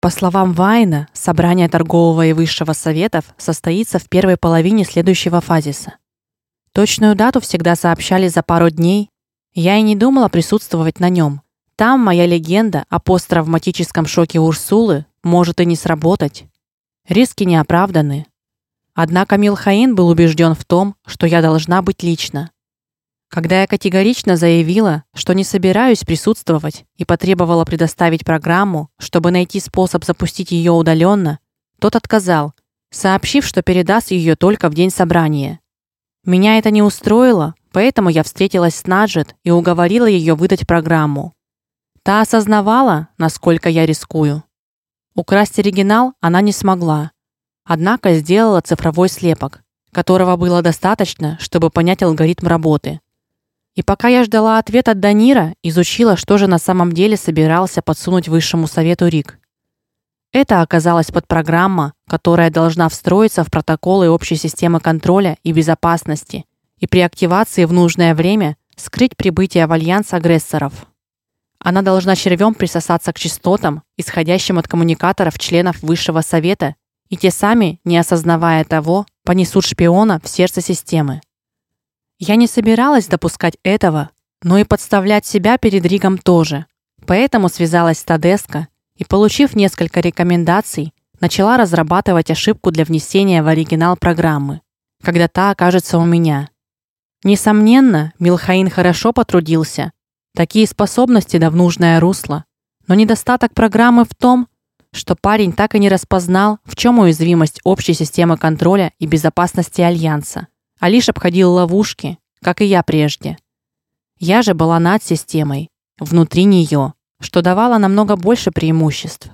По словам Вайна, собрание торгового и высшего советов состоится в первой половине следующего фазиса. Точную дату всегда сообщали за пару дней. Я и не думала присутствовать на нем. Там моя легенда о посттравматическом шоке Урсулы может и не сработать. Риски не оправданы. Однако Милхаин был убежден в том, что я должна быть лично. Когда я категорично заявила, что не собираюсь присутствовать и потребовала предоставить программу, чтобы найти способ запустить ее удаленно, тот отказал, сообщив, что передаст ее только в день собрания. Меня это не устроило, поэтому я встретилась с Наджет и уговорила ее выдать программу. Та осознавала, насколько я рискую. Украсть оригинал она не смогла, однако сделала цифровой слепок, которого было достаточно, чтобы понять алгоритм работы. И пока я ждала ответа от Данира, изучила, что же на самом деле собирался подсунуть высшему совету Рик. Это оказалась подпрограмма, которая должна встроиться в протоколы общей системы контроля и безопасности и при активации в нужное время скрыть прибытие в альянс агрессоров. Она должна червем присосаться к частотам, исходящим от коммуникаторов членов высшего совета, и те сами, не осознавая того, понесут шпиона в сердце системы. Я не собиралась допускать этого, но и подставлять себя перед Ригом тоже. Поэтому связалась с Тадеско и, получив несколько рекомендаций, начала разрабатывать ошибку для внесения в оригинал программы, когда та окажется у меня. Несомненно, Милхаин хорошо потрудился. Такие способности да в нужное русло. Но недостаток программы в том, что парень так и не распознал, в чем уязвимость общей системы контроля и безопасности альянса а лишь обходил ловушки, как и я прежде. Я же была над системой, внутри нее, что давало намного больше преимуществ.